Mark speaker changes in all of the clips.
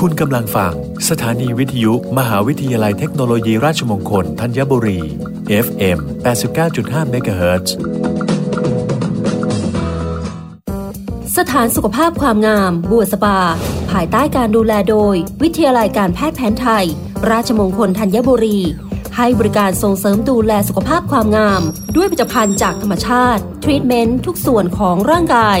Speaker 1: คุณกำลังฟัง สถานีวิทยุ มหาวิทยาลัยเทคโนโลยีราชมงคลธัญบุรี FM 89.5 MHz
Speaker 2: สถานสุขภาพความงาม บัวสปา ภายใต้การดูแลโดย วิทยาลัยการแพทย์แผนไทย ราชมงคลธัญบุรี ให้บริการส่งเสริมดูแลสุขภาพความงาม ด้วยผลิตภัณฑ์จากธรรมชาติ ทรีตเมนต์ทุกส่วนของร่างกาย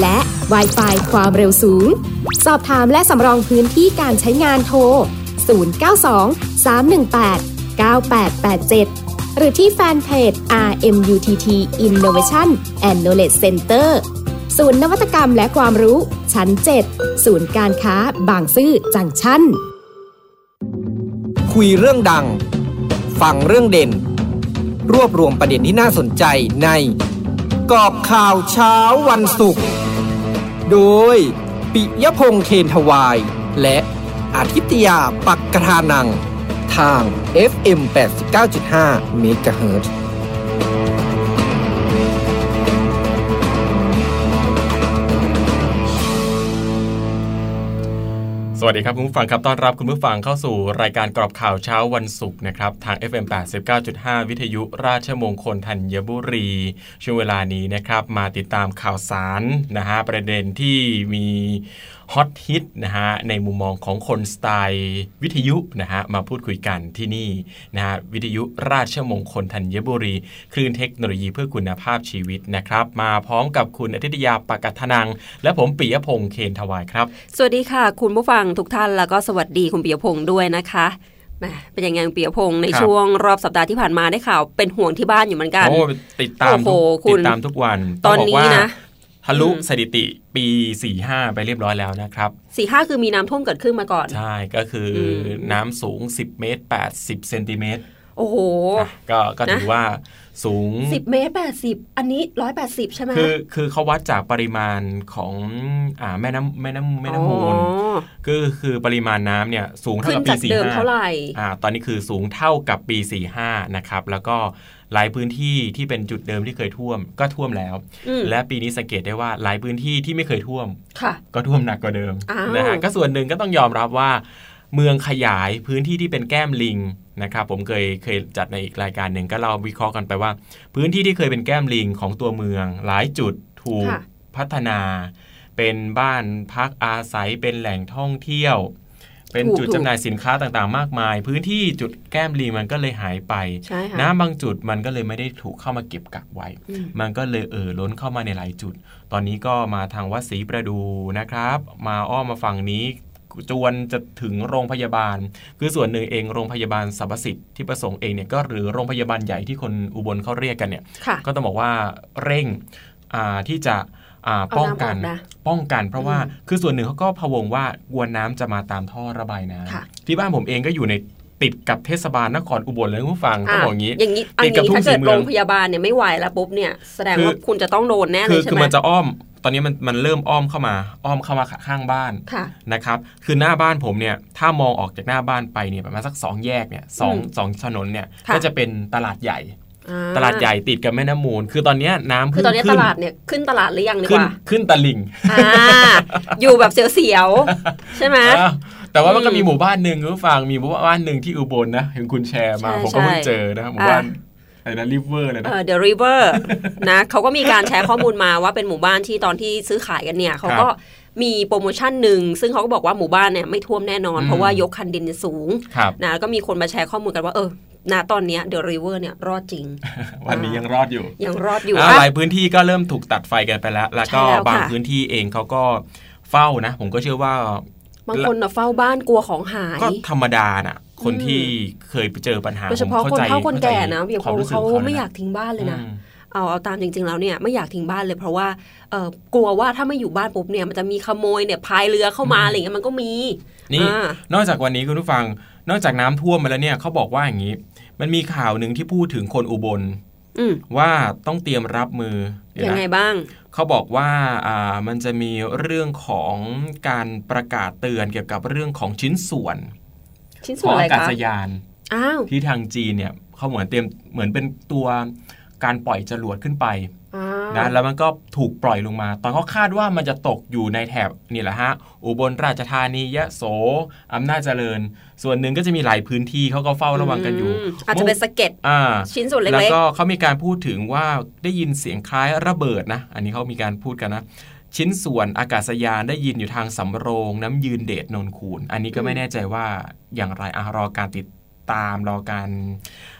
Speaker 3: และ w i ไฟความเร็วสูง สอบถามและสำรองพื้นที่การใช้งานโทร 092 318 9887 หรือที่แฟนเพจ RMUTT Innovation and Knowledge Center ศูนย์นวัตกรรมและความรู้ ชั้น 7 ศูนย์การค้าบางซื่อจังชั้น
Speaker 4: คุยเรื่องดัง ฟังเรื่องเด่น รวบรวมประเด็นที่น่าสนใจใน กอบข่าวเช้าวันศุกร์ โดย ปิยพงษ์เทนทวาย และอาทิตยาปักกระทานัง ทาง FM 89.5 MHz
Speaker 5: สวัสดีครับคุณผู้ฟังครับต้อนรับคุณผู้ฟังเข้าสู่รายการกรอบข่าวเช้าวันศุกร์นะครับทาง FM 89.5 วิทยุราชมงคลธัญบุรี ช่วงเวลานี้นะครับมาติดตามข่าวสารนะฮะประเด็นที่มี ฮอตฮิตนะฮะในมุมมองของคนสไตล์วิทยุนะฮะมาพูดคุยกันที่นี่นะฮะวิทยุราชมงคลธัญบุรี คลื่นเทคโนโลยีเพื่อคุณภาพชีวิตนะครับ มาพร้อมกับคุณอาทิตยาปกัทนัง และผมปิยพงษ์เคนทวายครับ
Speaker 2: สวัสดีค่ะ คุณผู้ฟังทุกท่านแล้วก็สวัสดีคุณปิยพงษ์ด้วยนะคะแหมเป็นยังไงคุณปิยพงษ์ใน
Speaker 5: ครับ
Speaker 2: ช่วงรอบสัปดาห์ที่ผ่านมาได้ข่าวเป็นห่วงที่บ้านอยู่เหมือนกัน
Speaker 5: โอ้ติดตาม
Speaker 2: โอ้โห
Speaker 5: ทุก
Speaker 2: คุณ
Speaker 5: ติดตามทุกวัน
Speaker 2: ตอน
Speaker 5: งบก
Speaker 2: นี้
Speaker 5: ว่า
Speaker 2: นะ
Speaker 5: ทะ ลุ
Speaker 2: อืม
Speaker 5: สถิติปี 45 ไปเรียบร้อยแล้วนะครับ
Speaker 2: สี่ห้าคือมีน้ำท่วมเกิดขึ้นมาก่อน
Speaker 5: ใช่ก็คืออ
Speaker 2: ม
Speaker 5: น้ำสูง 10 เมตร 80เซนติเมตร
Speaker 2: โอ้โห
Speaker 5: อะก็ก็ถือ
Speaker 2: นะ
Speaker 5: ว่าสูง
Speaker 2: สิบเมตรแปดสิบอันนี้ร้อยแปดสิบใช่ไหม
Speaker 5: คือคือเขาวัดจากปริมาณของอ่าแม่น้ำแม่น้ำแม่น้ำมูล
Speaker 2: อ๋อ
Speaker 5: ก็คือปริมาณน้ำเนี่ยสูงเท่า
Speaker 2: ขึ้น
Speaker 5: กับปี
Speaker 2: จากเดิมเท่าไหร่
Speaker 5: 45อ่าตอนนี้คือสูงเท่ากับปี 45 นะครับ แล้วก็ หลายพื้นที่ที่เป็นจุดเดิมที่เคยท่วมก็ท่วมแล้ว
Speaker 2: อืม
Speaker 5: และปีนี้สังเกตได้ว่าหลายพื้นที่ที่ไม่เคยท่วม
Speaker 2: ค่ะ
Speaker 5: ก็ท่วมหนักกว่าเดิม
Speaker 2: อ้าว
Speaker 5: นะฮะก็ส่วนหนึ่งก็ต้องยอมรับว่า เมืองขยายพื้นที่ที่เป็นแก้มลิงนะครับผมเคยเคยจัดในอีกรายการหนึ่งก็เราวิเคราะห์กันไปว่า พื้นที่ที่เคยเป็นแก้มลิงของตัวเมือง หลายจุดถูก
Speaker 2: ค่ะ
Speaker 5: พัฒนา เป็นบ้านพักอาศัยเป็นแหล่งท่องเที่ยว เป็น
Speaker 2: ถูก
Speaker 5: จุด
Speaker 2: ถูก
Speaker 5: จำหน่ายสินค้าต่างๆ มากมาย พื้นที่จุดแก้มลิงมันก็เลยหายไป
Speaker 2: ใช่ค่ะ
Speaker 5: น้ำบางจุดมันก็เลยไม่ได้ถูกเข้ามาเก็บกักไว้
Speaker 2: อืม
Speaker 5: มันก็เลยเอ่อล้นเข้ามาในหลายจุด ตอนนี้ก็มาทางวัดศรีประดูนะครับ มาอ้อมมาฝั่งนี้จวนจะถึงโรงพยาบาล คือส่วนหนึ่งเองโรงพยาบาลสรรพสิทธิ์ที่ประสงค์เองเนี่ยก็หรือโรงพยาบาลใหญ่ที่คนอุบลเขาเรียกกันเนี่ย
Speaker 2: ค่ะ
Speaker 5: ก็ต้องบอกว่าเร่งอ่าที่จะอ่า
Speaker 2: เอา
Speaker 5: ป้องกัน
Speaker 2: น้ำออกนะ
Speaker 5: ป้องกันเพราะว่า
Speaker 2: อืม
Speaker 5: คือส่วนหนึ่งเขาก็พะวงว่ากวนน้ำจะมาตามท่อระบายน้ำ
Speaker 2: ค่ะ
Speaker 5: ที่บ้านผมเองก็อยู่ในติดกับเทศบาลนครอุบลเลยคุณผู้ฟังต้องบอกอย่างนี้
Speaker 2: อย่างนี้อัน
Speaker 5: ติดกับ
Speaker 2: นี้
Speaker 5: ทุ่ง
Speaker 2: ถ้าเกิด
Speaker 5: ศรีเมื
Speaker 2: โร
Speaker 5: อง
Speaker 2: งพยาบาลเนี่ยไม่ไหวแล้วปุ๊บเนี่ยแสดง
Speaker 5: คือ
Speaker 2: ว่าคุณจะต้องโดนแน่เล
Speaker 5: คื
Speaker 2: ย
Speaker 5: อ
Speaker 2: ใช่
Speaker 5: คือ
Speaker 2: ไหม
Speaker 5: มันจะอ้อมตอนนี้มันมันเริ่มอ้อมเข้ามา อ้อมเข้ามาข้างบ้าน
Speaker 2: ค่ะ
Speaker 5: นะครับ คือหน้าบ้านผมเนี่ย ถ้ามองออกจากหน้าบ้านไปเนี่ยประมาณสักสองแยกเนี่ยสอง
Speaker 2: อืม
Speaker 5: สองถนนเนี่ย
Speaker 2: ค่ะ
Speaker 5: ก็จะเป็นตลาดใหญ่
Speaker 2: อ่
Speaker 5: ตลาดใหญ่ติดกับแม่น้ำมูล คือตอนเนี้ยน้ำ
Speaker 2: คือตอนนี้
Speaker 5: ขึ้
Speaker 2: ตลาดเนี่ยขึ้นตลาดหรือยังดีก
Speaker 5: ขึ้น
Speaker 2: ว่า
Speaker 5: ขึ้นตลิ่ง
Speaker 2: อ่าอยู่แบบเสียวๆใช่ไหม
Speaker 5: อ้าวแต่ว่ามันก็
Speaker 2: อืม
Speaker 5: มีหมู่บ้านหนึ่งคุณผู้ฟังมีหมู่บ้านหนึ่งที่อุบลนะเห็นคุณแชร์มา
Speaker 2: ใช่
Speaker 5: ผมก็เพิ่ง
Speaker 2: ใช่
Speaker 5: เจอนะหมู่บ้าน
Speaker 2: อะ
Speaker 5: อะไรนะริเวอร์เลย
Speaker 2: เอ
Speaker 5: นะ
Speaker 2: อ The River นะเขาก็มีการแชร์ข้อมูลมาว่าเป็นหมู่บ้านที่ตอนที่ซื้อขายกันเนี่ยเขาก็มีโปรโมชั่นหนึ่ง ซึ่งเขาก็บอกว่าหมู่บ้านเนี่ยไม่ท่วมแน่นอน
Speaker 5: อืม
Speaker 2: เพราะว่ายกคันดินสูง
Speaker 5: ครับ
Speaker 2: นะแล้วก็มีคนมาแชร์ข้อมูลกันว่าเออ ณตอนเนี้ย The River เนี่ยรอดจริง
Speaker 5: วันนี้ยังรอดอยู่
Speaker 2: ยังรอดอยู่
Speaker 5: อ่า
Speaker 2: อะ
Speaker 5: หลายพื้นที่ก็เริ่มถูกตัดไฟกันไปแล้ว แล้วก็
Speaker 2: ใช่แล้วค่ะ
Speaker 5: บางพื้นที่เองเขาก็เฝ้านะ ผมก็เชื่อว่า
Speaker 2: บางคนน่ะเฝ้าบ้านกลัวของหาย
Speaker 5: ก็ธรรมดาน่ะ คน
Speaker 2: อืม
Speaker 5: ที่เคยไปเจอปัญหา
Speaker 2: โดยเฉพาะ
Speaker 5: ผม
Speaker 2: คน
Speaker 5: ใจ
Speaker 2: เฒ่าคนแก่นะ
Speaker 5: ข้ใจ
Speaker 2: เบียร์
Speaker 5: ความรู้สึก
Speaker 2: เขา
Speaker 5: ขง
Speaker 2: ไม่
Speaker 5: นะ
Speaker 2: อยากทิ้งบ้านเลยนะ
Speaker 5: อืม
Speaker 2: เอาเอาตามจริง ๆ แล้วเนี่ยไม่อยากทิ้งบ้านเลยเพราะว่าเออกลัวว่าถ้าไม่อยู่บ้านปุ๊บเนี่ยมันจะมีขโมยเนี่ยพายเรือเข้ามาอะไรอย่างเงี้ยมันก็มี
Speaker 5: นี่
Speaker 2: อ่า
Speaker 5: นอกจากวันนี้คุณผู้ฟัง นอกจากน้ำท่วมมาแล้วเนี่ยเขาบอกว่าอย่างนี้ มันมีข่าวหนึ่งที่พูดถึงคนอุบล
Speaker 2: อืม
Speaker 5: ว่าต้องเตรียมรับมือเดี๋ว
Speaker 2: ยัง
Speaker 5: นะ
Speaker 2: ไงบ้าง
Speaker 5: เขาบอกว่าอ่ามันจะมีเรื่องของการประกาศเตือนเกี่ยวกับเรื่องของชิ้นส่วน
Speaker 2: ชิ้น
Speaker 5: ข
Speaker 2: ส่
Speaker 5: อ
Speaker 2: วน
Speaker 5: ง
Speaker 2: อะไร
Speaker 5: อากา
Speaker 2: คะ
Speaker 5: ศยาน
Speaker 2: อ้าว
Speaker 5: ที่ทางจีนเนี่ยเขาเหมือนเตรียมเหมือนเป็นตัว การปล่อยจรวดขึ้นไป
Speaker 2: อ่า
Speaker 5: นะแล้วมันก็ถูกปล่อยลงมา ตอนเขาคาดว่ามันจะตกอยู่ในแถบนี่แหละฮะอุบลราชธานียะโสอำนาจเจริญ ส่วนหนึ่งก็จะมีหลายพื้นที่เขาก็เฝ้าระวังกันอยู่
Speaker 2: มอาจจะเป็นสะเก็ด
Speaker 5: อ่า
Speaker 2: ชิ้นส่วน
Speaker 5: แล้ว
Speaker 2: เล็ก
Speaker 5: ก็เขามีการพูดถึงว่าได้ยินเสียงคล้ายระเบิดนะ อันนี้เขามีการพูดกันนะชิ้นส่วนอากาศยานได้ยินอยู่ทางสำโรงน้ำยืนเดชนนคูนอันนี้ก็ไม่แน่ใจว่าอย่างไรอะรอการติดตามรอการอ่า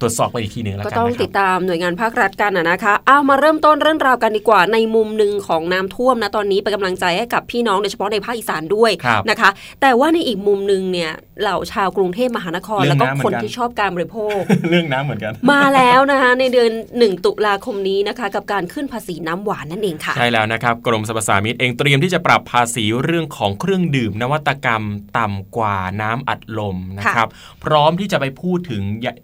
Speaker 5: ตรวจสอบไปอีกทีหนึ่ง
Speaker 2: ๆ
Speaker 5: แล้ว
Speaker 2: ก็
Speaker 5: กัน
Speaker 2: ต้อง
Speaker 5: นะค
Speaker 2: ติ
Speaker 5: รั
Speaker 2: ด
Speaker 5: บ
Speaker 2: ตามหน่วยงานภาครัฐกันนะนะคะเอามาเริ่มต้นเรื่องราวกันดีกว่า ในมุมหนึ่งของน้ำท่วมนะตอนนี้เป็นกำลังใจให้กับพี่น้องโดยเฉพาะในภาคอีสานด้วย
Speaker 5: ครับ
Speaker 2: นะคะ แต่ว่าในอีกมุมหนึ่งเนี่ยเหล่าชาวกรุงเทพมหานคร
Speaker 5: เรื่
Speaker 2: แล้
Speaker 5: อ
Speaker 2: ว
Speaker 5: ง
Speaker 2: ก็
Speaker 5: น้ำเหมื
Speaker 2: ค
Speaker 5: อน
Speaker 2: น
Speaker 5: กัน
Speaker 2: ที่ชอบการบริโภค
Speaker 5: เรื่องน้ำเหมือนกัน
Speaker 2: มาแล้วนะคะในเดือน 1 ตุลาคมนี้นะคะ กับการขึ้นภาษีน้ำหวานนั่นเองค่ะ
Speaker 5: ใช่แล้วนะครับกรมสรรพสามิตเองเตรียมที่จะปรับภาษีเรื่องของเครื่องดื่มนวัตกรรมต่ำกว่าน้ำอัดลมนะครับพร้อมที่จะไปพูดถึง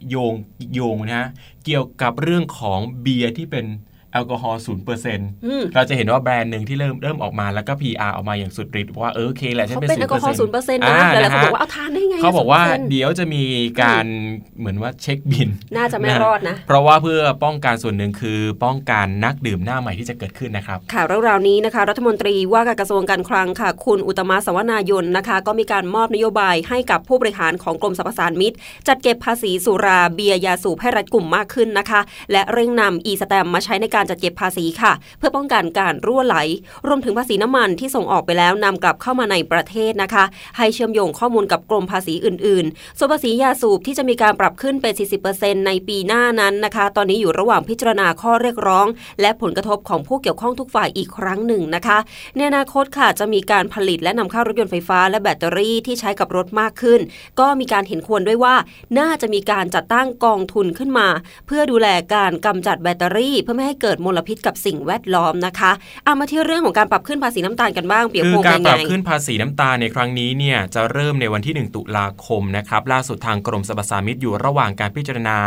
Speaker 5: โยงโยงนะฮะเกี่ยวกับเรื่องของเบียร์ที่เป็น ลกอฮอล์ศูนย์เปอร์เซ็นต์
Speaker 2: อืม
Speaker 5: เราจะเห็นว่าแบรนด์หนึ่งที่เริ่มเริ่มออกมาแล้วก็ PR ออกมาอย่างสุดฤทธิ์ว่าเออโอเคแหละฉัน
Speaker 2: เขา
Speaker 5: เป็น
Speaker 2: เป็นแอลกอฮอล์ศูนย์เปอร์เซ็นต์นะหลายๆคนบอกว่าเอาทานได้ไง
Speaker 5: เขาบอกว่า
Speaker 2: 0%
Speaker 5: เดี๋ยวจะมีการเหมือนว่าเช็คบิน
Speaker 2: น่าจะไม่รอดนะ
Speaker 5: เพราะว่าเพื่อป้องกันส่วนหนึ่งคือป้องกันนักดื่มหน้าใหม่ที่จะเกิดขึ้นนะครับ
Speaker 2: ค่ะเรื่องราวนี้นะคะ รัฐมนตรีว่าการกระทรวงการคลังค่ะ คุณอุตตมะสวนายนนะคะ ก็มีการมอบนโยบายให้กับผู้บริหารของกรมสรรพสานมิตรจัดเก็บภาษีสุราเบียร์ยาสูบให้รัดกลุ่มมากขึ้นนะคะ และเร่งนำอีสแตมมาใช้ในการจัดเก็บภาษีค่ะ เพื่อป้องกันการรั่วไหล รวมถึงภาษีน้ำมันที่ส่งออกไปแล้วนำกลับเข้ามาในประเทศนะคะ ให้เชื่อมโยงข้อมูลกับกรมภาษีอื่นๆ ส่วนภาษียาสูบที่จะมีการปรับขึ้นเป็น 40%ในปีหน้านั้นนะคะ ตอนนี้อยู่ระหว่างพิจารณาข้อเรียกร้อง และผลกระทบของผู้เกี่ยวข้องทุกฝ่ายอีกครั้งหนึ่งนะคะในอนาคตค่ะจะมีการผลิตและนำเข้ารถยนต์ไฟฟ้าและแบตเตอรี่ที่ใช้กับรถมากขึ้น ก็มีการเห็นควรด้วยว่า น่าจะมีการจัดตั้งกองทุนขึ้นมา เพื่อดูแลการกำจัดแบตเตอรี่ เพื่อไม่ให้เกิดมลพิษกับสิ่งแวดล้อมนะคะเอามาที่เรื่องของการปรับขึ้นภาษีน้ำตาลกันบ้างเปียก
Speaker 5: คื
Speaker 2: พ
Speaker 5: องการ
Speaker 2: ยัง
Speaker 5: ป
Speaker 2: ไง
Speaker 5: รับขึ้นภาษีน้ำตาลในครั้งนี้เนี่ยจะเริ่มในวันที่ 1 ตุลาคมนะครับล่าสุดทางกรมสรรพสามิตอยู่ระหว่างการพิจารณา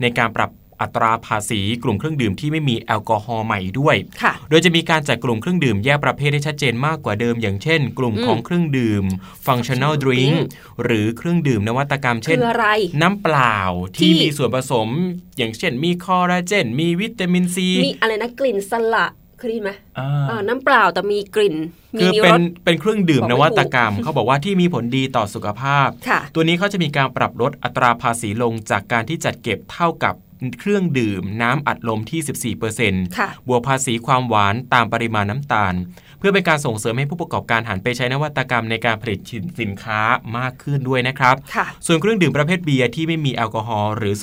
Speaker 5: ในการปรับ อัตราภาษีกลุ่มเครื่องดื่มที่ไม่มีแอลกอฮอล์ใหม่ด้วย
Speaker 2: ค่ะ
Speaker 5: โดยจะมีการจัดกลุ่มเครื่องดื่มแยกประเภทให้ชัดเจนมากกว่าเดิม อย่างเช่น กลุ่ม
Speaker 2: อืม
Speaker 5: ของเครื่องดื่ม functional drink หรือเครื่องดื่มนวัตกรรม เช่น
Speaker 2: คืออะไร
Speaker 5: น้ำเปล่า
Speaker 2: ที่
Speaker 5: ที่มีส่วนผสม อย่างเช่น มีคอลลาเจน มีวิตามินซี
Speaker 2: มีอะไรนะกลิ่นสละเคยได้ยินไหม
Speaker 5: อ่า
Speaker 2: อ่าน้ำเปล่าแต่มีกลิ่น มี
Speaker 5: คือ
Speaker 2: มี
Speaker 5: เป็
Speaker 2: ร
Speaker 5: น
Speaker 2: ส
Speaker 5: เป็นเครื่องดื่ม
Speaker 2: บอก
Speaker 5: น
Speaker 2: ไม่
Speaker 5: วัตกรรม เขาบอกว่าที่มีผลดีต่อสุขภาพ
Speaker 2: ค่ะ
Speaker 5: ตัวนี้เขาจะมีการปรับลดอัตราภาษีลงจากการที่จัดเก็บเท่ากับ เครื่องดื่มน้ำอัดลมที่ 14%
Speaker 2: ค่ะ
Speaker 5: บวกภาษีความหวานตามปริมาณน้ำตาล เพื่อเป็นการส่งเสริมให้ผู้ประกอบการหันไปใช้นวัตกรรมในการผลิตสินค้ามากขึ้นด้วยนะครับ
Speaker 2: ค่ะ
Speaker 5: ส่วนเครื่องดื่มประเภทเบียร์ที่ไม่มีแอลกอฮอล์หรือ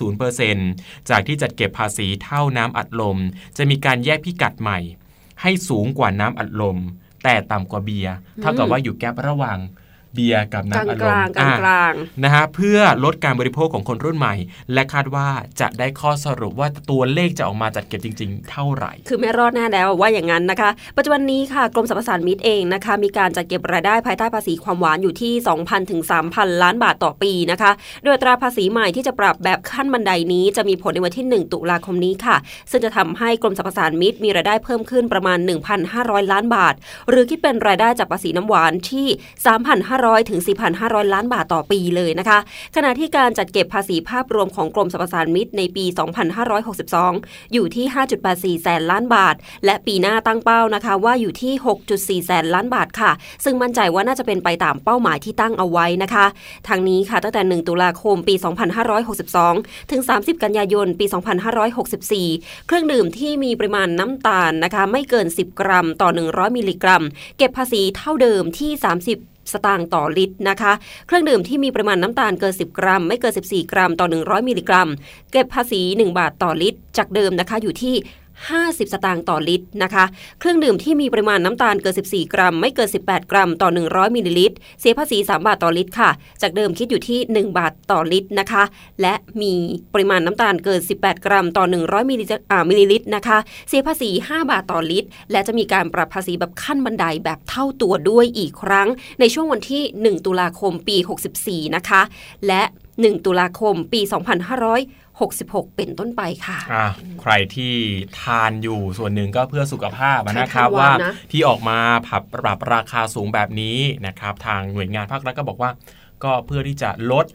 Speaker 5: 0%จากที่จัดเก็บภาษีเท่าน้ำอัดลม จะมีการแยกพิกัดใหม่ ให้สูงกว่าน้ำอัดลม แต่ต่ำกว่าเบียร์เท่ากับว่าอยู่แกลบระหว่าง เบียร์กับ
Speaker 2: กลาง
Speaker 5: น้ำอัด
Speaker 2: ก
Speaker 5: ลม
Speaker 2: ลางกลาง
Speaker 5: อะ
Speaker 2: กลาง
Speaker 5: นะฮะเพื่อลดการบริโภคของคนรุ่นใหม่ และคาดว่าจะได้ข้อสรุปว่าตัวเลขจะออกมาจัดเก็บจริง ๆ เท่าไหร่
Speaker 2: คือไม่รอดแน่แล้วว่าอย่างนั้นนะคะ ปัจจุบันนี้ค่ะกรมสรรพสานมิตเองนะคะ มีการจัดเก็บรายได้ภายใต้ภาษีความหวานอยู่ที่ 2,000ถึง3,000 ล้านบาทต่อปีนะคะ โดยอัตราภาษีใหม่ที่จะปรับแบบขั้นบันไดนี้จะมีผลในวันที่ 1 ตุลาคมนี้ค่ะ ซึ่งจะทำให้กรมสรรพสานมิตมีรายได้เพิ่มขึ้นประมาณ 1,500 ล้านบาท หรือคิดเป็นรายได้จากภาษีน้ำหวานที่ 3,500ถึง 4,500 ล้านบาทต่อปีเลยนะคะ ขณะที่การจัดเก็บภาษีภาพรวมของกรมสรรพสานมิตในปี 2562 อยู่ที่ 5.84 แสนล้านบาท และปีหน้าตั้งเป้านะคะว่าอยู่ที่ 6.4 แสนล้านบาทค่ะ ซึ่งมั่นใจว่าน่าจะเป็นไปตามเป้าหมายที่ตั้งเอาไว้นะคะ ทางนี้ค่ะตั้งแต่ 1 ตุลาคมปี 2562 ถึง 30 กันยายน ปี 2564 เครื่องดื่มที่มีปริมาณน้ำตาลนะคะ ไม่เกิน 10 กรัม ต่อ 100 มิลลิกรัม เก็บภาษีเท่าเดิมที่ 30 สตางค์ต่อลิตรนะคะ เครื่องดื่มที่มีปริมาณน้ำตาลเกิน 10 กรัม ไม่เกิน 14 กรัม ต่อ 100 มิลลิกรัม เก็บภาษี 1 บาทต่อลิตร จากเดิมนะคะอยู่ที่ 50 สตางค์ต่อลิตรนะคะ เครื่องดื่มที่มีปริมาณน้ำตาลเกิน 14 กรัม ไม่เกิน 18 กรัมต่อ 100มิลลิลิตร เสียภาษี 3 บาทต่อลิตรค่ะ จากเดิมคิดอยู่ที่ 1 บาทต่อลิตรนะคะ และมีปริมาณน้ำตาลเกิน 18 กรัม ต่อ 100มิลลิอ่ามิลลิลิตรนะคะ เสียภาษี 5 บาทต่อลิตร และจะมีการปรับภาษีแบบขั้นบันไดแบบเท่าตัวด้วยอีกครั้ง ในช่วงวันที่ 1 ตุลาคมปี 64 นะคะ และ 1 ตุลาคมปี 2566 เป็นต้นไปค่ะ
Speaker 5: อะใครที่ทานอยู่ส่วนหนึ่งก็เพื่อสุขภาพ
Speaker 2: ใช่
Speaker 5: นะครับ
Speaker 2: ค่ะ
Speaker 5: ว่า
Speaker 2: ว่านะ
Speaker 5: ที่ออกมาผับปรับราคาสูงแบบนี้นะครับ ทางหน่วยงานภาครัฐก็บอกว่า ก็เพื่อที่จะลด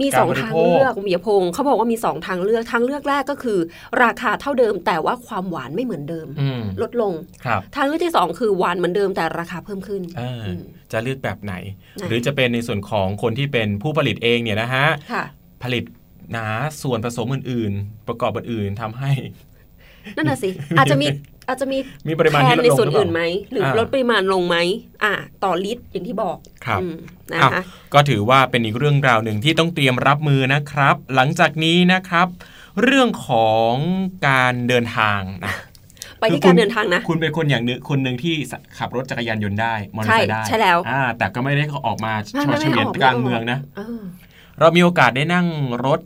Speaker 2: มี
Speaker 5: การ
Speaker 2: สอง
Speaker 5: บริ
Speaker 2: ทาง
Speaker 5: โภค
Speaker 2: เลือกคุณปิยพงศ์เขาบอกว่ามีสองทางเลือกทางเลือกแรกก็คือ ราคาเท่าเดิม แต่ว่าความหวานไม่เหมือนเดิม
Speaker 5: อืม
Speaker 2: ลดลง
Speaker 5: ครับ
Speaker 2: ทางเลือกที่สองคือหวานเหมือนเดิมแต่ราคาเพิ่มขึ้น
Speaker 5: เอออ
Speaker 2: ม
Speaker 5: จะเลือกแบบไหน
Speaker 2: นะ
Speaker 5: หรือจะเป็นในส่วนของคนที่เป็นผู้ผลิตเองเนี่ยนะฮะ
Speaker 2: ค่ะ
Speaker 5: ผลิต นะส่วนผสมอื่น ๆ ประกอบอื่นๆทำให้
Speaker 2: นั่นน่ะสิ อาจจะมีอาจจะมี
Speaker 5: มีปริมาณ
Speaker 2: แท
Speaker 5: ที่
Speaker 2: น
Speaker 5: ลด
Speaker 2: ใน
Speaker 5: ลง
Speaker 2: ส่วน
Speaker 5: หรือเปล่า
Speaker 2: อื่นไหมหรืออาลดปริมาณลงไหมอ่าต่อลิตรอย่างที่บอก
Speaker 5: ครับ
Speaker 2: อืมนะ
Speaker 5: อ้าว
Speaker 2: คะ
Speaker 5: ก็ถือว่าเป็นอีกเรื่องราวหนึ่งที่ต้องเตรียมรับมือนะครับ หลังจากนี้นะครับ เรื่องของการเดินทางนะ
Speaker 2: ไปที่การเดินทางนะ
Speaker 5: คุณเป็นคนอย่างหนึงคนหนึ่งที่ขับรถจักรยานยนต์ได้มอเตอร์ไซค์ได้
Speaker 2: ใช่ใช่แล้ว
Speaker 5: อ่าแต่ก็ไม่ได้ออกมา
Speaker 2: ไม่
Speaker 5: ช
Speaker 2: ไม่
Speaker 5: อ
Speaker 2: ไม่
Speaker 5: เฉวียน
Speaker 2: ออกไม่
Speaker 5: กลาง
Speaker 2: ออก
Speaker 5: เมืองนะ
Speaker 2: เออ
Speaker 5: เรามีโอกาสได้นั่งรถ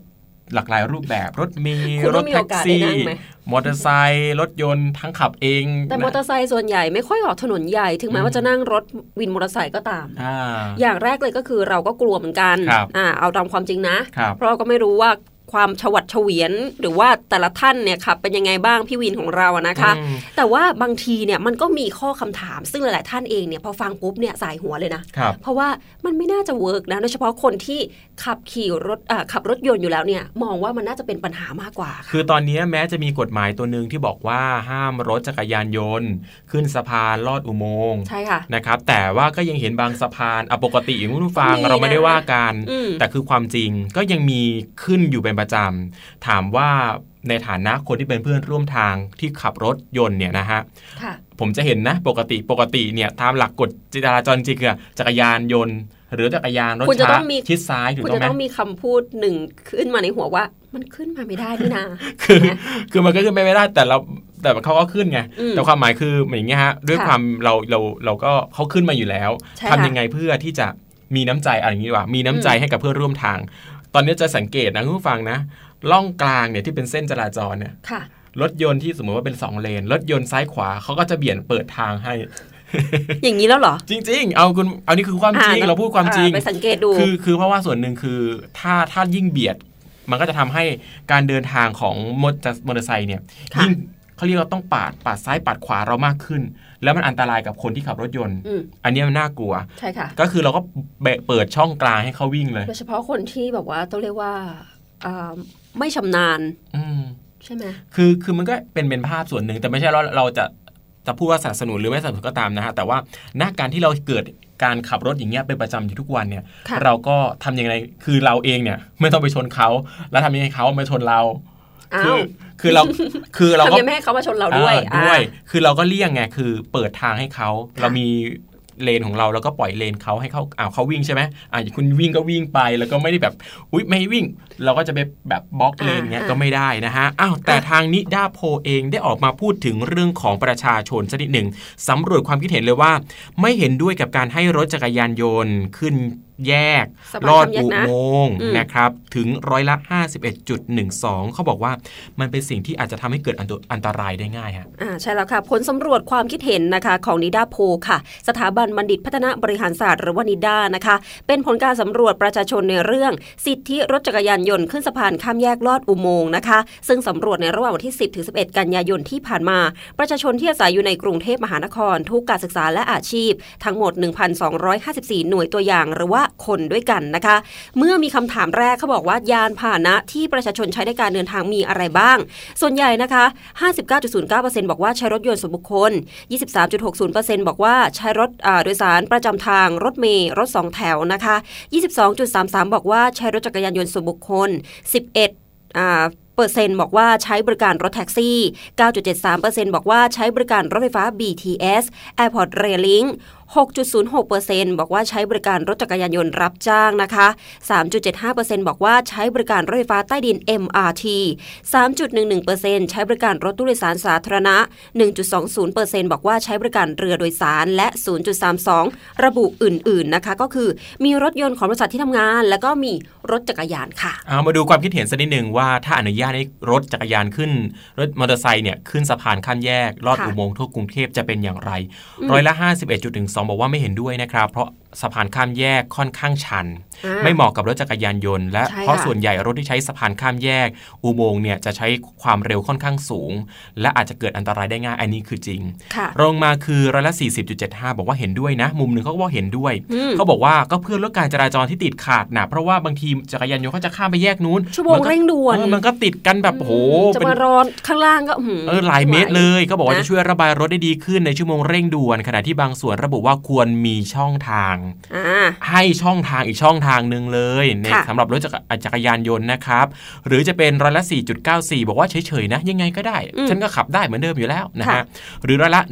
Speaker 5: หลากหลายรูปแบบรถเมล์
Speaker 2: คุณ
Speaker 5: ร
Speaker 2: ก็
Speaker 5: ถ
Speaker 2: มี
Speaker 5: แท็
Speaker 2: โอกกาสได้
Speaker 5: ซี่
Speaker 2: นั่งไหม
Speaker 5: มอเตอร์ไซค์รถยนต์ทั้งขับเอง
Speaker 2: แต่มอเตอร์ไซค์ส่วนใหญ่ไม่ค่อยออกถนนใหญ่ถึงแม้ว่าจะนั่งรถวินมอเตอร์ไซค์ก็ตาม
Speaker 5: อ่า
Speaker 2: อย่างแรกเลยก็คือเราก็กลัวเหมือนกัน
Speaker 5: ครับ
Speaker 2: อ่าเอาตามความจริงนะ
Speaker 5: ครับ
Speaker 2: เพราะเราก็ไม่รู้ว่า ความฉวัดเฉวียน หรือว่าแต่ละท่านเนี่ยขับเป็นยังไงบ้างพี่วินของเราอะนะคะ
Speaker 5: อืม
Speaker 2: แต่ว่าบางทีเนี่ยมันก็มีข้อคำถาม ซึ่งหลาย ๆ ท่านเองเนี่ยพอฟังปุ๊บเนี่ยสายหัวเลยนะ
Speaker 5: ครับ
Speaker 2: เพราะว่ามันไม่น่าจะเวิร์กนะโดยเฉพาะคนที่ขับขี่รถอ่าขับรถยนต์อยู่แล้วเนี่ยมองว่ามันน่าจะเป็นปัญหามากกว่าค่ะ
Speaker 5: คือตอนนี้แม้จะมีกฎหมายตัวหนึ่งที่บอกว่าห้ามรถจักรยานยนต์ ขึ้นสะพานลอดอุโมงค์
Speaker 2: ใช่ค่ะ
Speaker 5: นะครับแต่ว่าก็ยังเห็นบางสะพานอะปกติอย่างคุณผู้ฟัง
Speaker 2: ก็มีนะ
Speaker 5: เราไม่ได้ว่ากัน
Speaker 2: อืม
Speaker 5: แต่คือความจริงก็ยังมีขึ้นอยู่เป็นประจำถามว่าในฐานะคนที่เป็นเพื่อนร่วมทางที่ขับรถยนต์เนี่ยนะฮะ
Speaker 2: ค่ะ
Speaker 5: ผมจะเห็นนะปกติปกติเนี่ยตามหลักกฎจราจรจริงๆคือจักรยานยนต์ หรือจักรยานรถ
Speaker 2: คุณจะ
Speaker 5: ช้า
Speaker 2: ต้องมี
Speaker 5: ชิดซ้ายถูก
Speaker 2: คุณ
Speaker 5: ต้อง
Speaker 2: จะ
Speaker 5: ไหม
Speaker 2: ต้องมีคำพูดหนึ่งขึ้นมาในหัวว่า มันขึ้นมาไม่ได้นี่นา
Speaker 5: คือ
Speaker 2: นะ
Speaker 5: คือมันก็ขึ้นไปไม่ได้แต่เราแต่เขาก็ขึ้นไง
Speaker 2: อืม
Speaker 5: แต่ความหมายคือเหมือนอย่างเงี้ยฮะด้วย
Speaker 2: ค่ะ
Speaker 5: ความเราเราเราก็เขาขึ้นมาอยู่แล้ว
Speaker 2: ใช่
Speaker 5: ทำ
Speaker 2: ค่ะ
Speaker 5: ยังไงเพื่อที่จะมีน้ำใจอะไรอย่างนี้ดีกว่า มีน้ำใจ
Speaker 2: อืม
Speaker 5: ให้กับเพื่อนร่วมทาง ตอนนี้จะสังเกตนะคุณผู้ฟังนะล่องกลางเนี่ยที่เป็นเส้นจราจรเนี่ย
Speaker 2: ค่ะ
Speaker 5: รถยนต์ที่สมมติว่าเป็นสองเลน รถยนต์ซ้ายขวาเขาก็จะเบี่ยนเปิดทางให้
Speaker 2: อย่างนี้แล้วเหรอ
Speaker 5: จริง ๆ เอาคุณเอานี่คือความจริง
Speaker 2: อ่
Speaker 5: เราพูดความจริง
Speaker 2: อ่ไปสังเกตดู
Speaker 5: คือคือเพราะว่าส่วนหนึ่งคือถ้าถ้ายิ่งเบียด มันก็จะทำให้การเดินทางของมอเตอร์มอเตอร์ไซค์เนี่ย
Speaker 2: ค่ะ
Speaker 5: ยิ่ง เขาเรียกว่าต้องปาดปาดซ้ายปาดขวาเรามากขึ้น แล้วมันอันตรายกับคนที่ขับรถยนต์
Speaker 2: อืม
Speaker 5: อันนี้มันน่ากลัว
Speaker 2: ใช่ค่ะ
Speaker 5: ก็คือเราก็เบะเปิดช่องกลางให้เขาวิ่งเลย
Speaker 2: โดยเฉพาะคนที่แบบว่าต้องเรียกว่าอ่าไม่ชำนาญ
Speaker 5: อืม
Speaker 2: ใช่ไหม
Speaker 5: คือคือมันก็เป็นเป็นภาพส่วนหนึ่ง แต่ไม่ใช่เราเราจะจะพูดว่าสนับสนุนหรือไม่สนับสนุนก็ตามนะฮะแต่ว่าณการที่เราเกิดการขับรถอย่างเงี้ยเป็นประจำอยู่ทุกวันเนี่ย
Speaker 2: ค่ะ
Speaker 5: เราก็ทำยังไงคือเราเองเนี่ย ไม่ต้องไปชนเขา แล้วทำยังไงเขาไม่ชนเรา
Speaker 2: อ้า
Speaker 5: คื
Speaker 2: ว
Speaker 5: อคือเราคือเรา
Speaker 2: ทำ
Speaker 5: ก็
Speaker 2: ยังไม่ให้เขามาชนเราด้วย
Speaker 5: เออด้วย
Speaker 2: อ่า
Speaker 5: คือเราก็เลี่ยงไงคือเปิดทางให้เขา
Speaker 2: ค่ะ
Speaker 5: เรามีเลนของเราแล้วก็ปล่อยเลนเขาให้เขาอ้าวเขาวิ่งใช่ไหมอ่าคุณวิ่งก็วิ่งไปแล้วก็ไม่ได้แบบอุ๊ยไม่ให้วิ่ง เราก็จะไปแบบบล็อกเลนเงี้ยก็ไม่ได้นะฮะอ้าวแต่ทางนิดาโพลเองได้ออกมาพูดถึงเรื่องของประชาชนสักนิดหนึ่งสำรวจความคิดเห็นเลยว่า ไม่เห็นด้วยกับการให้รถจักรยานยนต์ขึ้น แยก
Speaker 2: สะพาน
Speaker 5: ลอด
Speaker 2: ข้ามแยก
Speaker 5: อุ
Speaker 2: นะ
Speaker 5: โมงค์
Speaker 2: อืม
Speaker 5: นะครับ ถึงร้อยละ 51.12 เขาบอกว่ามันเป็นสิ่งที่อาจจะทำให้เกิดอันตอันตรายได้ง่ายฮะ
Speaker 2: อ่าใช่แล้วค่ะผลสำรวจความคิดเห็นนะคะของนิดาโพลค่ะ สถาบันบัณฑิตพัฒนาบริหารศาสตร์หรือว่านิดานะคะ เป็นผลการสำรวจประชาชนในเรื่อง สิทธิรถจักรยานยนต์ขึ้นสะพานข้ามแยกลอดอุโมงค์นะคะ ซึ่งสำรวจในระหว่างวันที่ 10ถึง11 กันยายนที่ผ่านมา ประชาชนที่อาศัยอยู่ในกรุงเทพมหานคร ทุกการศึกษาและอาชีพ ทั้งหมด 1,254 หน่วยตัวอย่าง หรือว่าคนด้วยกันนะคะ เมื่อมีคำถามแรกเขาบอกว่ายานพาหนะที่ประชาชนใช้ในการเดินทางมีอะไรบ้าง ส่วนใหญ่นะคะ 59.09%บอกว่าใช้รถยนต์ส่วนบุคคล 23.60%บอกว่าใช้รถโดยสารประจำทางรถเมล์รถสองแถวนะคะ22.33 บอกว่าใช้รถจักรยานยนต์ส่วนบุคคล 11อ่า ปอร์เซ็นต์บอกว่าใช้บริการรถแท็กซี่ 9.73%บอกว่าใช้บริการรถไฟฟ้า BTS Airport Railing 6.06%บอกว่าใช้บริการรถจักรยานยนต์รับจ้างนะคะ 3.75%บอกว่าใช้บริการรถไฟฟ้าใต้ดิน MRT 3.11%ใช้บริการรถตู้โดยสารสาธารณะ 1.20%บอกว่าใช้บริการเรือโดยสาร และ 0.32 ระบุอื่น ๆ นะคะ ก็คือมีรถยนต์ของบริษัทที่ทำงาน แล้วก็มีรถจักรยานค่ะ
Speaker 5: เอามาดูความคิดเห็นสักนิดหนึ่งว่าถ้าอนุญาตให้รถจักรยานขึ้น รถมอเตอร์ไซค์เนี่ยขึ้นสะพานข้ามแยกลอด
Speaker 2: ค่ะ
Speaker 5: อุโมงค์ทั่วกรุงเทพจะเป็นอย่างไร
Speaker 2: อืม
Speaker 5: ร้อยละ 51.12 บอกว่าไม่เห็นด้วยนะครับ เพราะสะพานข้ามแยกค่อนข้างชัน
Speaker 2: อ่า
Speaker 5: ไม่เหมาะกับรถจักรยานยนต์และ
Speaker 2: ใช่
Speaker 5: เพราะ
Speaker 2: ค่ะ
Speaker 5: ส่วนใหญ่รถที่ใช้สะพานข้ามแยก อุโมงค์เนี่ยจะใช้ความเร็วค่อนข้างสูง และอาจจะเกิดอันตรายได้ง่ายอันนี้คือจริง
Speaker 2: ค่ะ
Speaker 5: รองมาคือร้อยละ40.75 บอกว่าเห็นด้วยนะ มุมหนึ่งเขาก็ว่าเห็นด้วย
Speaker 2: อืม
Speaker 5: เขาบอกว่าก็เพื่อลดการจราจรที่ติดขาดนะเพราะว่าบางทีจักรยานยนต์เขาจะข้ามไปแยกนู้น
Speaker 2: ชั่วโมง
Speaker 5: มันก็
Speaker 2: เร่งด่วน
Speaker 5: เออมันก็ติดกันแบบโห
Speaker 2: จะ
Speaker 5: เป็น
Speaker 2: มารอนข้างล่างก็หื
Speaker 5: เออหลายเมตรเลยก็บอกว่า
Speaker 2: นะ
Speaker 5: จะช่วยระบายรถได้ดีขึ้นในชั่วโมงเร่งด่วนขณะที่บางส่วนระบุว่าควรมีช่องทาง
Speaker 2: อ่า
Speaker 5: ให้ช่องทางอีกช่องทางหนึ่งเลยใน
Speaker 2: ค่ะ
Speaker 5: สำหรับรถจักรจักรยานยนต์นะครับ หรือจะเป็นร้อยละ 4.94 บอกว่าเฉยๆนะ ยังไงก็ได้
Speaker 2: อืม
Speaker 5: ฉันก็ขับได้เหมือนเดิมอยู่แล้วนะ
Speaker 2: ค่ะ
Speaker 5: ฮะหรือร้อยละ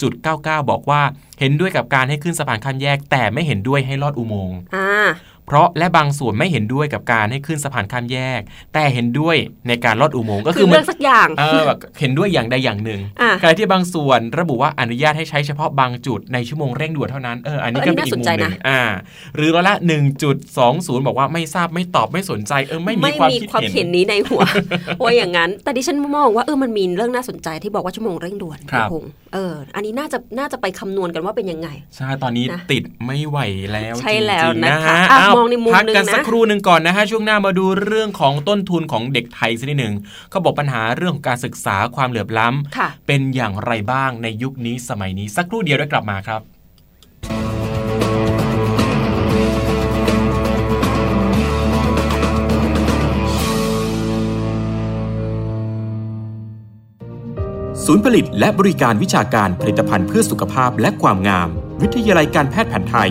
Speaker 5: 1.99 บอกว่าเห็นด้วยกับการให้ขึ้นสะพานข้ามแยก แต่ไม่เห็นด้วยให้ลอดอุโมงค์
Speaker 2: อ่า
Speaker 5: เพราะและบางส่วนไม่เห็นด้วยกับการให้ขึ้นสะพานข้ามแยก แต่เห็นด้วยในการลอดอุโมงค์ก็
Speaker 2: คื
Speaker 5: คืออ
Speaker 2: เลื
Speaker 5: มั
Speaker 2: อนกสักอย่าง
Speaker 5: เออแบบเห็นด้วยอย่างใดอย่างหนึ่ง
Speaker 2: อะ
Speaker 5: ขณะที่บางส่วนระบุว่าอนุญาตให้ใช้เฉพาะบางจุดในชั่วโมงเร่งด่วนเท่านั้นเอออันนี้
Speaker 2: เออ
Speaker 5: ก็
Speaker 2: อันนี้
Speaker 5: เป็นอีกมุม
Speaker 2: น่าสนใจ
Speaker 5: หนึ่ง
Speaker 2: นะ
Speaker 5: อ่า หรือร้อยละ 1.20 บอกว่าไม่ทราบไม่ตอบไม่สนใจเออไม่มี
Speaker 2: ไม่
Speaker 5: ความ
Speaker 2: มี
Speaker 5: คิด
Speaker 2: ความ
Speaker 5: เห็น
Speaker 2: เห็นนี้ในหัวว่าอย่างนั้น แต่ดิฉันมองว่าเออมันมีเรื่องน่าสนใจที่บอกว่าชั่วโมงเร่งด่วน
Speaker 5: ครับ
Speaker 2: ณพงษ์เออ อันนี้น่าจะน่าจะไปคำนวณกันว่าเป็นยังไง
Speaker 5: ใช่ตอนนี้
Speaker 2: นะ
Speaker 5: ติดไม่ไหวแล้ว
Speaker 2: ใช่แล้ว
Speaker 5: จริงๆ
Speaker 2: นะคะ
Speaker 5: ฮ
Speaker 2: อะ
Speaker 5: อ้าว
Speaker 2: มองในมุม
Speaker 5: พัก
Speaker 2: หนึ่ง
Speaker 5: กัน
Speaker 2: นะ
Speaker 5: สักครู่หนึ่งก่อนนะฮะช่วงหน้ามาดูเรื่องของต้นทุนของเด็กไทยสักนิดหนึ่งเขาบอกปัญหาเรื่องของการศึกษาความเหลื่อมล้ำ
Speaker 2: ค่ะ
Speaker 5: เป็นอย่างไรบ้างในยุคนี้สมัยนี้สักครู่เดียวได้กลับมาครับ
Speaker 6: ศูนย์ผลิตและบริการวิชาการผลิตภัณฑ์เพื่อสุขภาพและความงาม วิทยาลัยการแพทย์แผนไทย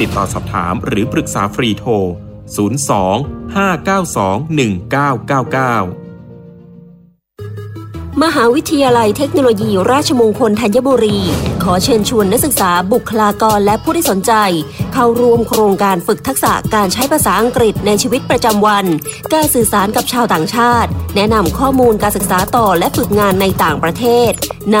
Speaker 6: ติดต่อสอบถามหรือปรึกษาฟรีโทร 02 592 1999
Speaker 7: มหาวิทยาลัยเทคโนโลยีราชมงคลธัญบุรี ขอเชิญชวนนักศึกษาบุคลากรและผู้ที่สนใจ เข้าร่วมโครงการฝึกทักษะการใช้ภาษาอังกฤษในชีวิตประจำวัน การสื่อสารกับชาวต่างชาติ แนะนำข้อมูลการศึกษาต่อและฝึกงานในต่างประเทศ ใน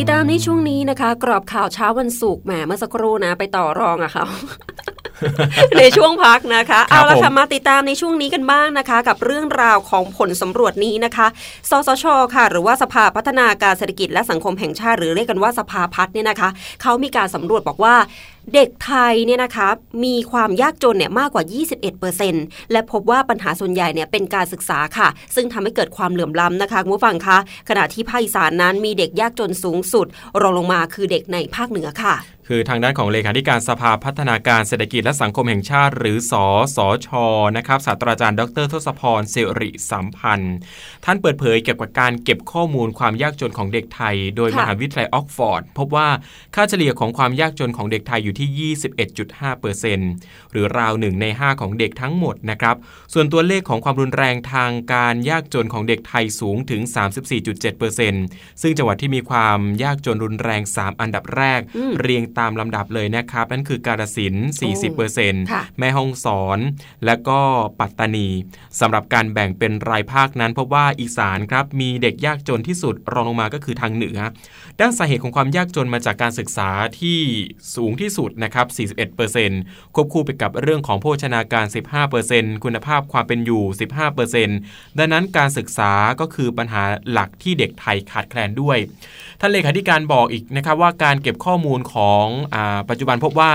Speaker 2: ติดตามในช่วงนี้นะคะ กรอบข่าวเช้าวันศุกร์แหมเมื่อสักครู่นะ ไปต่อรองอะค่ะในช่วงพักนะคะ เอาละค่ะมาติดตามในช่วงนี้กันบ้างนะคะ กับเรื่องราวของผลสำรวจนี้นะคะ สสช ค่ะ หรือว่าสภาพัฒนาการเศรษฐกิจและสังคมแห่งชาติหรือเรียกกันว่าสภาพัฒน์เนี่ยนะคะเขามีการสำรวจบอกว่า เด็กไทยเนี่ยนะคะมีความยากจนเนี่ยมากกว่า 21%และพบว่าปัญหาส่วนใหญ่เนี่ยเป็นการศึกษาค่ะ ซึ่งทำให้เกิดความเหลื่อมล้ำนะคะคุณผู้ฟังคะขณะที่ภาคอีสานนั้นมีเด็กยากจนสูงสุด รองลงมาคือเด็กในภาคเหนือค่ะ
Speaker 5: คือทางด้านของเลขาธิการสภาพัฒนาการเศรษฐกิจและสังคมแห่งชาติ หรือสอสอชนะครับศาสตราจารย์ดรทศพรสิริสัมพันธ์ ท่านเปิดเผยเกี่ยวกับการเก็บข้อมูลความยากจนของเด็กไทย โดยมหาวิทยาลัยออกฟอร์ด พบว่าค่าเฉลี่ยของความยากจนของเด็กไทยอยู่ที่ 21.5%หรือราวหนึ่งใน 5 ของเด็กทั้งหมดนะครับ ส่วนตัวเลขของความรุนแรงทางการยากจนของเด็กไทยสูงถึง 34.7%ซึ่งจังหวัดที่มีความยากจนรุนแรง 3 อันดับแรก
Speaker 2: อืม
Speaker 5: เรียงตามลำดับเลยนะครับ นั่นคือกาฬสินธุ์
Speaker 2: ค่ะ
Speaker 5: 40%แม่ฮ่องสอน และก็ปัตตานีสำหรับการแบ่งเป็นรายภาคนั้นพบว่าอีสานครับมีเด็กยากจนที่สุดรองลงมาก็คือทางเหนือ ด้านสาเหตุของความยากจนมาจากการศึกษาที่สูงที่สุดนะครับ 41%ควบคู่ไปกับเรื่องของโภชนาการ 15%คุณภาพความเป็นอยู่ 15%ดังนั้นการศึกษาก็คือปัญหาหลักที่เด็กไทยขาดแคลนด้วย ท่านเลขาธิการบอกอีกนะครับว่าการเก็บข้อมูลของอาปัจจุบันพบว่า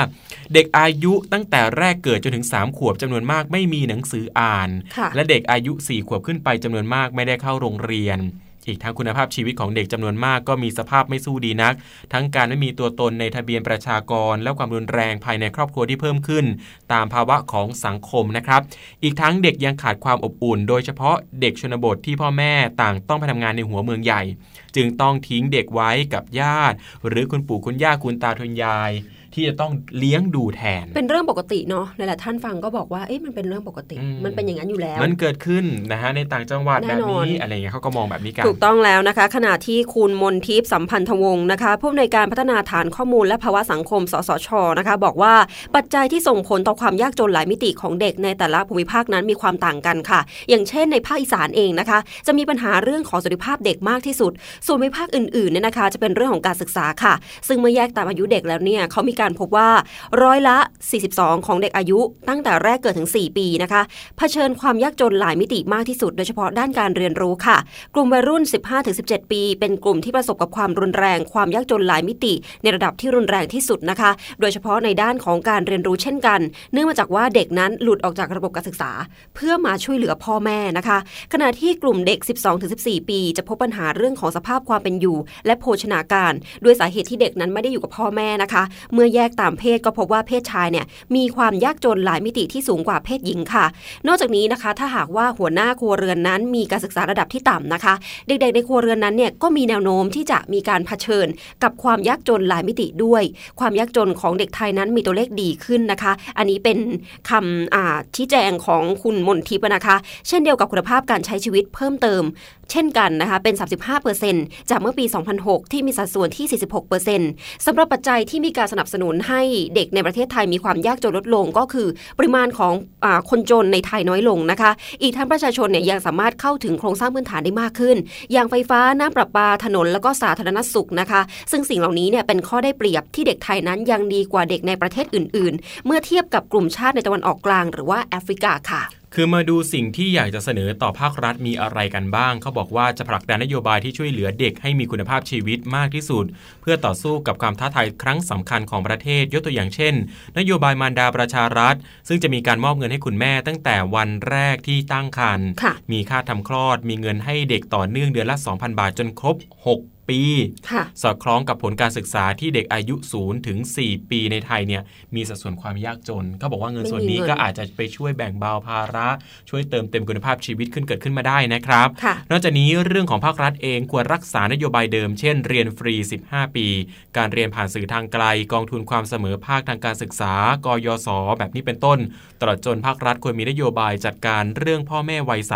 Speaker 5: เด็กอายุตั้งแต่แรกเกิดจนถึง 3 ขวบจำนวนมากไม่มีหนังสืออ่าน
Speaker 2: ค่ะ
Speaker 5: และเด็กอายุ 4 ขวบขึ้นไปจำนวนมากไม่ได้เข้าโรงเรียน อีกทั้งคุณภาพชีวิตของเด็กจำนวนมากก็มีสภาพไม่สู้ดีนัก ทั้งการไม่มีตัวตนในทะเบียนประชากร และความรุนแรงภายในครอบครัวที่เพิ่มขึ้น ตามภาวะของสังคมนะครับ อีกทั้งเด็กยังขาดความอบอุ่น โดยเฉพาะเด็กชนบทที่พ่อแม่ต่างต้องไปทำงานในหัวเมืองใหญ่ จึงต้องทิ้งเด็กไว้กับญาติ หรือคุณปู่คุณย่าคุณตาคุณยาย ที่จะต้องเลี้ยงดูแทน
Speaker 2: เป็นเรื่องปกติเนาะหลายๆท่านฟังก็บอกว่าเอ๊ะมันเป็นเรื่องปกติ
Speaker 5: อืม
Speaker 2: มันเป็นอย่างนั้นอยู่แล้ว
Speaker 5: มันเกิดขึ้นนะฮะในต่างจังหวัด
Speaker 2: แน่
Speaker 5: แบบ
Speaker 2: นอน
Speaker 5: นี้อะไรอย่างเงี้ยเขาก็มองแบบนี้กัน
Speaker 2: ถูกต้องแล้วนะคะ ขณะที่คุณมนทิพย์สัมพันธวงศ์นะคะผู้อำนวยการพัฒนาฐานข้อมูลและภาวะสังคม สสชนะคะ บอกว่าปัจจัยที่ส่งผลต่อความยากจนหลายมิติของเด็กในแต่ละภูมิภาคนั้นมีความต่างกันค่ะ อย่างเช่นในภาคอีสานเองนะคะ จะมีปัญหาเรื่องของสุขภาพเด็กมากที่สุด ส่วนภูมิภาคอื่นๆเนี่ยนะคะ จะเป็นเรื่องของการศึกษาค่ะ ซึ่งเมื่อแยกตามอายุเด็กแล้วเนี่ยเขามีการพบว่าร้อยละ 42 ของเด็กอายุตั้งแต่แรกเกิดถึง 4 ปีนะคะเผชิญความยากจนหลายมิติมากที่สุด โดยเฉพาะด้านการเรียนรู้ค่ะ กลุ่มวัยรุ่น 15-17 ปี เป็นกลุ่มที่ประสบกับความรุนแรง ความยากจนหลายมิติ ในระดับที่รุนแรงที่สุดนะคะ โดยเฉพาะในด้านของการเรียนรู้เช่นกัน เนื่องมาจากว่าเด็กนั้นหลุดออกจากระบบการศึกษา เพื่อมาช่วยเหลือพ่อแม่นะคะ ขณะที่กลุ่มเด็ก 12-14 ปี จะพบปัญหาเรื่องของสภาพความเป็นอยู่ และโภชนาการ ด้วยสาเหตุที่เด็กนั้นไม่ได้อยู่กับพ่อแม่นะคะ เมื่อแยกตามเพศก็พบว่าเพศชายเนี่ยมีความยากจนหลายมิติที่สูงกว่าเพศหญิงค่ะ นอกจากนี้นะคะ ถ้าหากว่าหัวหน้าครัวเรือนนั้น มีการศึกษาระดับที่ต่ำนะคะ เด็กๆในครัวเรือนนั้นเนี่ยก็มีแนวโน้มที่จะมีการเผชิญ กับความยากจนหลายมิติด้วย ความยากจนของเด็กไทยนั้นมีตัวเลขดีขึ้นนะคะ อันนี้เป็นคำอ่าชี้แจงของคุณมนทิพย์นะคะ เช่นเดียวกับคุณภาพการใช้ชีวิตเพิ่มเติม เช่นกันนะคะเป็น 35%จากเมื่อปี 2006 ที่มีสัดส่วนที่ 46%สำหรับปัจจัยที่มีการสนับสนุนให้เด็กในประเทศไทยมีความยากจนลดลง ก็คือปริมาณของอคนจนในไทยน้อยลงนะคะ อีกทั้งประชาชนเนี่ยยังสามารถเข้าถึงโครงสร้างพื้นฐานได้มากขึ้น อย่างไฟฟ้าน้ำประปาถนนแล้วก็สาธารณสุขนะคะ ซึ่งสิ่งเหล่านี้เนี่ยเป็นข้อได้เปรียบที่เด็กไทยนั้นยังดีกว่าเด็กในประเทศอื่น ๆ เมื่อเทียบกับกลุ่มชาติในตะวันออกกลาง หรือว่าแอฟริกาค่ะ
Speaker 5: คือมาดูสิ่งที่อยากจะเสนอต่อภาครัฐมีอะไรกันบ้าง เขาบอกว่าจะผลักดันนโยบายที่ช่วยเหลือเด็กให้มีคุณภาพชีวิตมากที่สุด เพื่อต่อสู้กับความท้าทายครั้งสำคัญของประเทศยกตัวอย่างเช่น นโยบายมารดาประชารัฐ ซึ่งจะมีการมอบเงินให้คุณแม่ตั้งแต่วันแรกที่ตั้งครรภ์
Speaker 2: ค่ะ
Speaker 5: มีค่าทำคลอด มีเงินให้เด็กต่อเนื่องเดือนละ 2,000 บาทจนครบ 6 ปี
Speaker 2: ค่ะ
Speaker 5: สอดคล้องกับผลการศึกษาที่เด็กอายุ 0 ถึง 4 ปีในไทยเนี่ยมีสัดส่วนความยากจนเขาบอกว่าเงินส่วนนี้
Speaker 2: ไม่มีเงิน
Speaker 5: ก็อาจจะไปช่วยแบ่งเบาภาระ ช่วยเติมเต็มคุณภาพชีวิตขึ้นเกิดขึ้นมาได้นะครับ
Speaker 2: ค่ะ
Speaker 5: นอกจากนี้เรื่องของภาครัฐเองควรรักษานโยบายเดิม เช่น เรียนฟรี 15 ปี การเรียนผ่านสื่อทางไกล กองทุนความเสมอภาคทางการศึกษา กยศ แบบนี้เป็นต้น ตลอดจนภาครัฐควรมีนโยบายจัดการเรื่องพ่อแม่วัยใส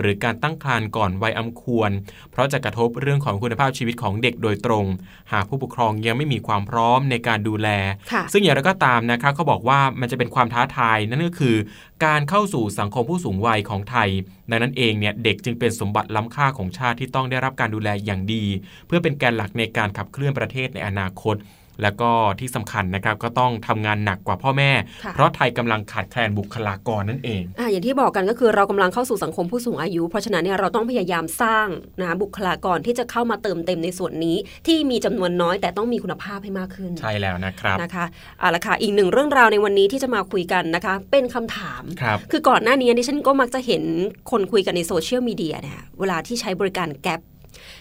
Speaker 5: หรือการตั้งครรภ์ก่อนวัยอันควร เพราะจะกระทบเรื่องของคุณภาพชีวิตของเด็กโดยตรง หากผู้ปกครองยังไม่มีความพร้อมในการดูแล
Speaker 2: ค่ะ
Speaker 5: ซึ่งอย่างไรก็ตามนะครับเขาบอกว่ามันจะเป็นความท้าทายนั่นก็คือ การเข้าสู่สังคมผู้สูงวัยของไทย ดังนั้นเองเนี่ยเด็กจึงเป็นสมบัติล้ำค่าของชาติที่ต้องได้รับการดูแลอย่างดี เพื่อเป็นแกนหลักในการขับเคลื่อนประเทศในอนาคต แล้วก็ที่สำคัญนะครับก็ต้องทำงานหนักกว่าพ่อแม่
Speaker 2: ค่ะ
Speaker 5: เพราะไทยกำลังขาดแคลนบุคลากรนั่นเอง
Speaker 2: อ่าอย่างที่บอกกันก็คือเรากำลังเข้าสู่สังคมผู้สูงอายุ เพราะฉะนั้นเนี่ยเราต้องพยายามสร้างนะบุคลากรที่จะเข้ามาเติมเต็มในส่วนนี้ ที่มีจำนวนน้อยแต่ต้องมีคุณภาพให้มากขึ้น
Speaker 5: ใช่แล้วนะครับ
Speaker 2: นะคะเอาละค่ะอีกหนึ่งเรื่องราวในวันนี้ที่จะมาคุยกันนะคะ เป็นคำถาม
Speaker 5: ครับ
Speaker 2: คือก่อนหน้านี้ดิฉันก็มักจะเห็นคนคุยกันในโซเชียลมีเดียเนี่ยเวลาที่ใช้บริการแก๊ป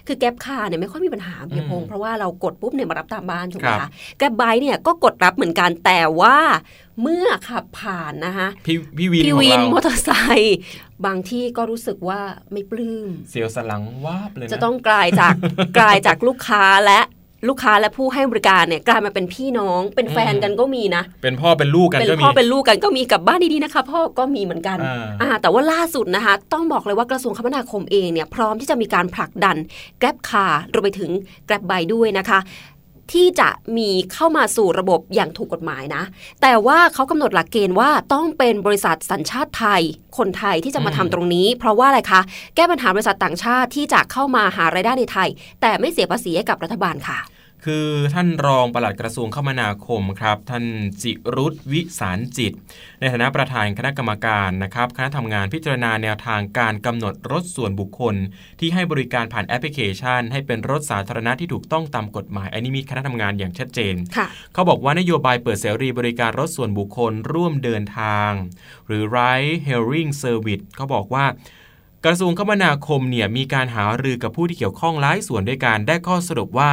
Speaker 2: คือแก๊ปคาร์เนี่ยไม่ค่อยมีปัญหาเพียงพงศ์เพราะว่าเรากดปุ๊บเนี่ยมารับตามบ้านถูกไหม
Speaker 5: ครั
Speaker 2: คะ
Speaker 5: บ
Speaker 2: แก๊ปไบค์เนี่ยก็กดรับเหมือนกันแต่ว่าเมื่อขับผ่านนะคะ
Speaker 5: พี่พี่วิน
Speaker 2: พี่
Speaker 5: ของ
Speaker 2: วิน
Speaker 5: เรา
Speaker 2: มอเตอร์ไซค์บางที่ก็รู้สึกว่าไม่ปลื้ม
Speaker 5: เสียวสนหลังวาบเลยน
Speaker 2: จะต้องกลายจากกลายจากลูกค้าและ ลูกค้าและผู้ให้บริการเนี่ยกลายมาเป็นพี่น้อง เป็นแฟนกันก็มีนะ
Speaker 5: เป็นพ่อเป็นลูกกัน
Speaker 2: เป็น
Speaker 5: ก็มี
Speaker 2: พ่อเป็นลูกกันก็มีกับบ้านดีๆนะคะ พ่อก็มีเหมือนกัน
Speaker 5: อ่า
Speaker 2: อ่าแต่ว่าล่าสุดนะคะ ต้องบอกเลยว่ากระทรวงคมนาคมเองเนี่ยพร้อมที่จะมีการผลักดัน Grab Car รวมไปถึง Grab b y ด้วยนะคะที่จะมีเข้ามาสู่ระบบอย่างถูกกฎหมายนะ แต่ว่าเขากำหนดหลักเกณฑ์ว่าต้องเป็นบริษัทสัญชาติไทย คนไทยที่จะมาทำตรงนี้ เพราะว่าอะไรคะ แก้ปัญหาบริษัทต่างชาติที่จะเข้ามาหารายได้ในไทย แต่ไม่เสียภาษีให้กับรัฐบาลค่ะ
Speaker 5: คือท่านรองปลัดกระทรวงคมนาคมครับ ท่านจิรุธวิสารจิต ในฐานะประธานคณะกรรมการนะครับคณะทำงานพิจารณาแนวทางการกำหนดรถส่วนบุคคล ที่ให้บริการผ่านแอปพลิเคชัน ให้เป็นรถสาธารณะที่ถูกต้องตามกฎหมาย อันนี้มีคณะทำงานอย่างชัดเจน
Speaker 2: ค่ะ
Speaker 5: เขาบอกว่านโยบายเปิดเสรีบริการรถส่วนบุคคลร่วมเดินทาง หรือ ride hailing service เขาบอกว่า กระทรวงคมนาคมเนี่ยมีการหารือกับผู้ที่เกี่ยวข้องหลายส่วนด้วยการได้ข้อสรุปว่า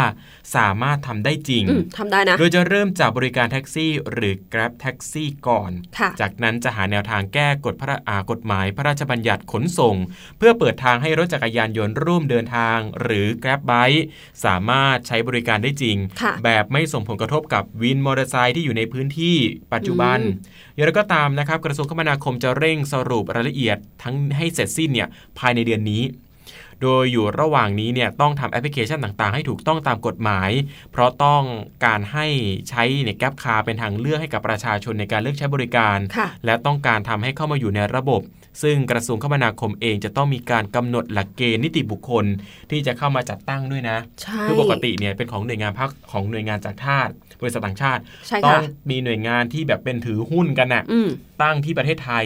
Speaker 5: สามารถทำได้จริง
Speaker 2: อืมทำได้นะ
Speaker 5: โดยจะเริ่มจากบริการแท็กซี่ หรือ Grab Taxi ก่อน
Speaker 2: ค่ะ
Speaker 5: จากนั้นจะหาแนวทางแก้กฎพระอากฎหมายพระราชบัญญัติขนส่ง เพื่อเปิดทางให้รถจักรยานยนต์ร่วมเดินทาง หรือ Grab Bike สามารถใช้บริการได้จริง
Speaker 2: ค่ะ
Speaker 5: แบบไม่ส่งผลกระทบกับวินมอเตอร์ไซค์ที่อยู่ในพื้นที่ปัจจุบัน
Speaker 2: อืม
Speaker 5: อย่างไรก็ตามนะครับกระทรวงคมนาคมจะเร่งสรุปรายละเอียดทั้งให้เสร็จสิ้นเนี่ยภายในเดือนนี้ โดยอยู่ระหว่างนี้เนี่ยต้องทำแอปพลิเคชันต่างๆ ให้ถูกต้องตามกฎหมาย เพราะต้องการให้ใช้ในแกลบคาเป็นทางเลือกให้กับประชาชนในการเลือกใช้บริการ
Speaker 2: ค่ะ
Speaker 5: และต้องการทำให้เข้ามาอยู่ในระบบ ซึ่งกระทรวงคมนาคมเองจะต้องมีการกำหนดหลักเกณฑ์นิติบุคคลที่จะเข้ามาจัดตั้งด้วยนะ
Speaker 2: ใช่
Speaker 5: คือปกติเนี่ยเป็นของหน่วยงานพักของหน่วยงานจากชาติบริษัทต่างชาติ
Speaker 2: ใช่
Speaker 5: ต้อ
Speaker 2: ค่ะ
Speaker 5: งมีหน่วยงานที่แบบเป็นถือหุ้นกันน่ะ
Speaker 2: อืม
Speaker 5: ตั้งที่ประเทศไทย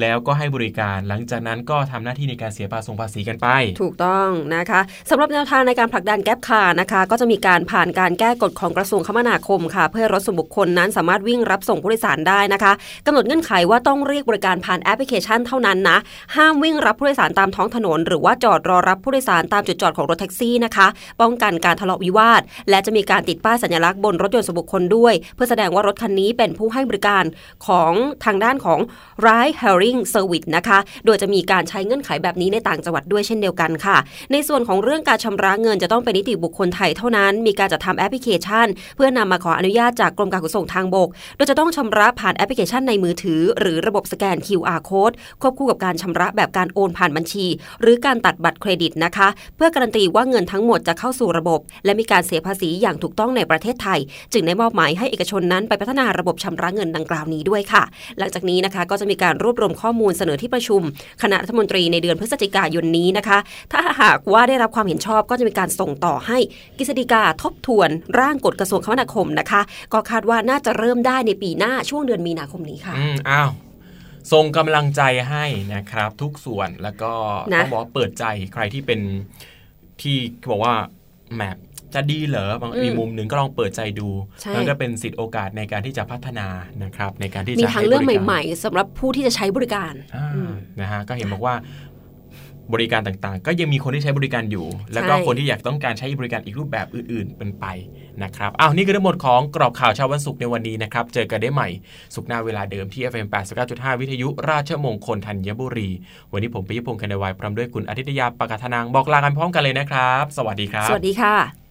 Speaker 5: แล้วก็ให้บริการหลังจากนั้นก็ทำหน้าที่ในการเสียภาษีภาษีกันไป
Speaker 2: ถูกต้องนะคะสำหรับแนวทางในการผลักดัน GrabCar นะคะ ก็จะมีการผ่านการแก้กฎของกระทรวงคมนาคมค่ะ เพื่อให้รถส่วนบุคคลนั้นสามารถวิ่งรับส่งผู้โดยสารได้นะคะกำหนดเงื่อนไขว่าต้องเรียกบริการผ่านแอปพลิเคชันเท่านั้นนะ ห้ามวิ่งรับผู้โดยสารตามท้องถนน หรือว่าจอดรอรับผู้โดยสารตามจุดจอดของรถแท็กซี่นะคะ ป้องกันการทะเลาะวิวาท และจะมีการติดป้ายสัญลักษณ์บนรถยนต์ส่วนบุคคลด้วย เพื่อแสดงว่ารถคันนี้เป็นผู้ให้บริการของทางด้านของ ride hailing service นะคะ โดยจะมีการใช้เงื่อนไขแบบนี้ในต่างจังหวัดด้วยเช่นเดียวกันค่ะ ในส่วนของเรื่องการชำระเงินจะต้องเป็นนิติบุคคลไทยเท่านั้น มีการจัดทำแอปพลิเคชัน เพื่อนำมาขออนุญาตจากกรมการขนส่งทางบก โดยจะต้องชำระผ่านแอปพลิเคชันในมือถือ หรือระบบสแกน QR code ควบคู่กับการชำระแบบการโอนผ่านบัญชี หรือการตัดบัตรเครดิตนะคะ เพื่อการันตีว่าเงินทั้งหมดจะเข้าสู่ระบบ และมีการเสียภาษีอย่างถูกต้องในประเทศไทย จึงได้มอบหมายให้เอกชนนั้นไปพัฒนาระบบชำระเงินดังกล่าวนี้ด้วยค่ะ หลังจากนี้นะคะก็จะมีการรวบรวมข้อมูลเสนอที่ประชุม คณะรัฐมนตรีในเดือนพฤศจิกายนนี้นะคะ ถ้าหากว่าได้รับความเห็นชอบก็จะมีการส่งต่อให้กฤษฎีกาทบทวนร่างกฎกระทรวงคมนาคมนะคะ ก็คาดว่าน่าจะเริ่มได้ในปีหน้าช่วงเดือนมีนาคมนี้ค่ะ
Speaker 5: อืมอ้าว ส่งกำลังใจให้นะครับ ทุกส่วนแล้วก็
Speaker 2: นะ
Speaker 5: ต้องบอกว่าเปิดใจใครที่เป็นที่บอกว่าแหมจะดีเหรอบาง
Speaker 2: อืม
Speaker 5: มีมุมหนึ่งก็ลองเปิดใจดู
Speaker 2: ใช่
Speaker 5: แล้วก็เป็นสิทธิโอกาสในการที่จะพัฒนานะครับ ในการที่
Speaker 2: มี
Speaker 5: จะ
Speaker 2: ทางเลือก
Speaker 5: บริการ
Speaker 2: ใหม่ๆสำหรับผู้ที่จะใช้บริการ
Speaker 5: อ่า
Speaker 2: อืม
Speaker 5: นะฮะก็เห็นบอกว่าบริการต่างๆ ก็ยังมีคนที่ใช้บริการอยู่ แล้วก็
Speaker 2: ใช่
Speaker 5: คนที่อยากต้องการใช้บริการอีกรูปแบบอื่น ๆ เป็นไป นะครับอ้าวนี่คือทั้งหมดของกรอบข่าวเช้าวันศุกร์ในวันนี้นะครับ เจอกันได้ใหม่ สุกร์หน้าเวลาเดิมที่ FM 89.5 วิทยุราชมงคลธัญบุรี วันนี้ผมปิยพงศ์คณวัยพร้อมด้วยคุณอาทิตยาปกาธนางบอกลากันพร้อมกันเลยนะครับ สวัสดีครับ
Speaker 2: สวัสดีค่ะ